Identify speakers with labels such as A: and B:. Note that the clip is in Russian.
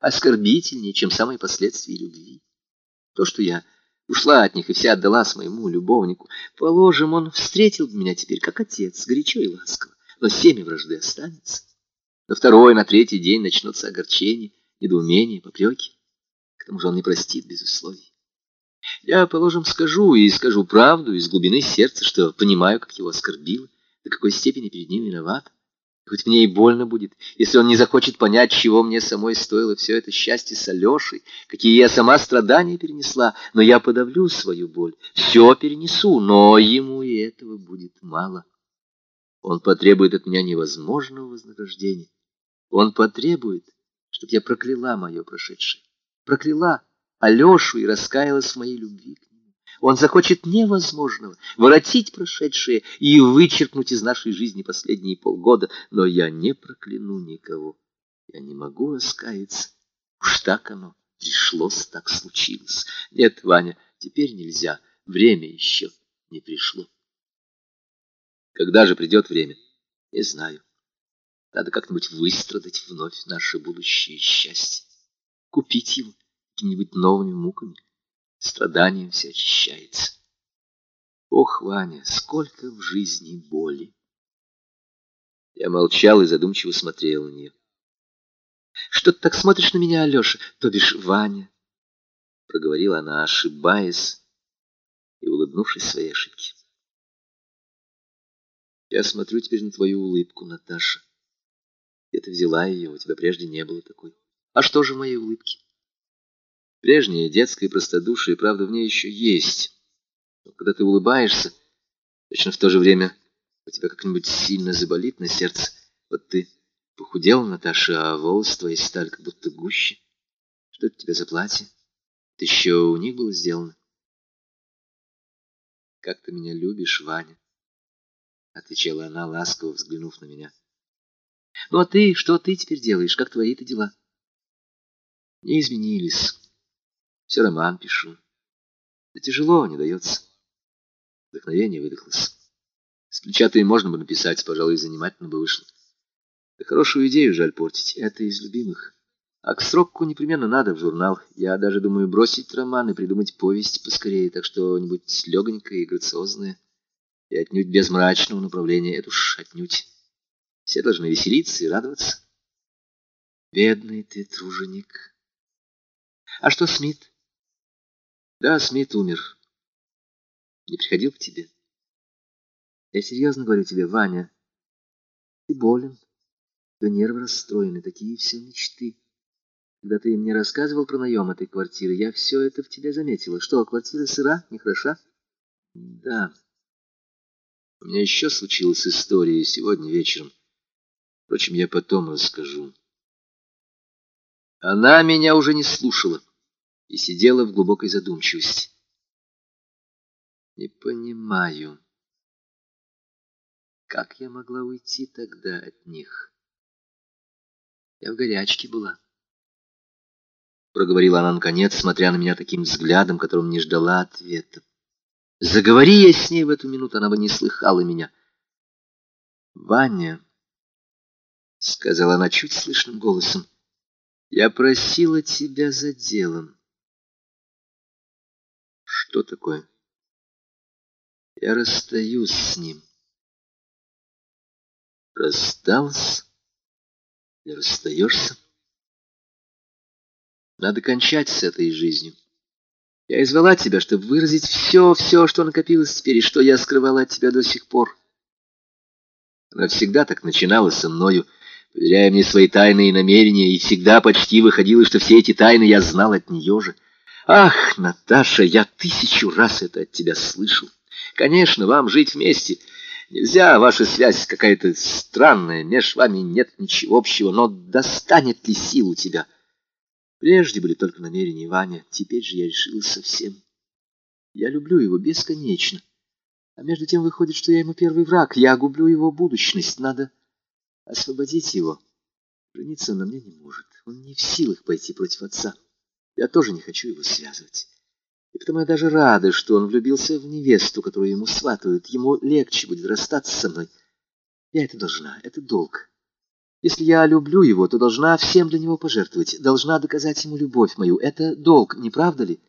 A: оскорбительнее, чем самые последствия любви. То, что я ушла от них и вся отдалась моему любовнику, положим, он встретил меня теперь как отец, горячо и ласково, но семя вражды останется. На второй, на третий день начнутся огорчения, недоумения, попреки. К тому же он не простит без условий. Я, положим, скажу и скажу правду из глубины сердца, что понимаю, как его оскорбило, до какой степени перед ним виноват. Хоть мне и больно будет, если он не захочет понять, чего мне самой стоило все это счастье с Алешей, какие я сама страдания перенесла, но я подавлю свою боль, все перенесу, но ему и этого будет мало. Он потребует от меня невозможного вознаграждения. Он потребует, чтобы я прокляла мое прошедшее, прокляла Алешу и раскаялась в моей любви к. Он захочет невозможного, воротить прошедшее и вычеркнуть из нашей жизни последние полгода, но я не прокляну никого. Я не могу раскаяться. Уж так оно пришлось, так случилось. Нет, Ваня, теперь нельзя, время еще не пришло. Когда же придет время? Не знаю. Надо как-нибудь выстрадать вновь наше будущее счастье, купить его какими-нибудь новыми муками. Страданием все очищается. Ох, Ваня, сколько в жизни боли! Я молчал и задумчиво смотрел на нее. Что ты так смотришь на меня, Алеша, то бишь Ваня? Проговорила она, ошибаясь и улыбнувшись своей ошибке. Я смотрю теперь на твою улыбку, Наташа. Где ты взяла ее? У тебя прежде не было такой. А что же в моей улыбке? Прежнее детское простодушие, правда, в ней еще есть. Но когда ты улыбаешься, точно в то же время у тебя как-нибудь сильно заболит на сердце. Вот ты похудела, Наташа, а волосы твои стали как будто гуще. Что это у тебя за платье? Это еще у них было сделано. Как ты меня любишь, Ваня? Отвечала она, ласково взглянув на меня. Ну а ты, что ты теперь делаешь? Как твои-то дела? Не изменились. Все роман пишу. Да тяжело, не дается. Вдохновение выдохлось. С плечатой можно бы написать, пожалуй, занимательно бы вышло. Да хорошую идею жаль портить. Это из любимых. А к сроку непременно надо в журнал. Я даже думаю бросить роман и придумать повесть поскорее, так что-нибудь легонькое и грациозное. И отнюдь без мрачного направления. Это уж отнюдь. Все должны веселиться и радоваться. Бедный ты труженик. А что Смит? Да, Смит умер. Не приходил к тебе? Я серьезно говорю тебе, Ваня. Ты болен. Да нервы расстроены, такие все мечты. Когда ты мне рассказывал про наем этой квартиры, я все это в тебе заметила. Что, квартира сыра, нехороша? Да. У меня еще случилась история сегодня вечером. Впрочем, я потом расскажу. Она меня уже не слушала и сидела в глубокой задумчивости. Не понимаю, как я могла уйти тогда от них? Я в горячке была. Проговорила она наконец, смотря на меня таким взглядом, которым не ждала ответа. Заговори я с ней в эту минуту, она бы не слыхала меня. «Ваня», — сказала она чуть слышным голосом, — «я просила тебя за делом». Что такое? Я расстаюсь с ним. Расстался? И расстаешься? Надо кончать с этой жизнью. Я извела тебя, чтобы выразить все, все, что накопилось теперь, и что я скрывала от тебя до сих пор. Она всегда так начинала со мною, поверяя мне свои тайные намерения, и всегда почти выходило, что все эти тайны я знал от нее же. Ах, Наташа, я тысячу раз это от тебя слышал. Конечно, вам жить вместе. Нельзя, ваша связь какая-то странная, меж вами нет ничего общего, но достанет ли сил у тебя? Прежде были только намерения Ваня, теперь же я решила совсем. Я люблю его бесконечно. А между тем выходит, что я ему первый враг. Я гублю его будущность. Надо освободить его. Жениться на мне не может. Он не в силах пойти против отца. Я тоже не хочу его связывать. И потому я даже рада, что он влюбился в невесту, которую ему сватают. Ему легче будет расстаться со мной. Я это должна, это долг. Если я люблю его, то должна всем для него пожертвовать, должна доказать ему любовь мою. Это долг, не правда ли?